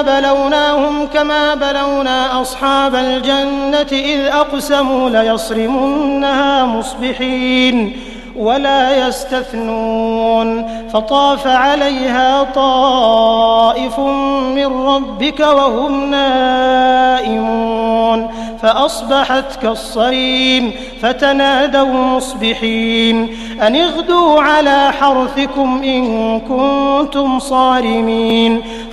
إنا بلوناهم كما بلونا أصحاب الجنة إذ أقسموا ليصرمنها مصبحين ولا يستثنون فطاف عليها طائف من ربك وهم نائمون فأصبحت كالصريم فتنادوا مصبحين أن اغدوا على حرثكم إن كنتم صارمين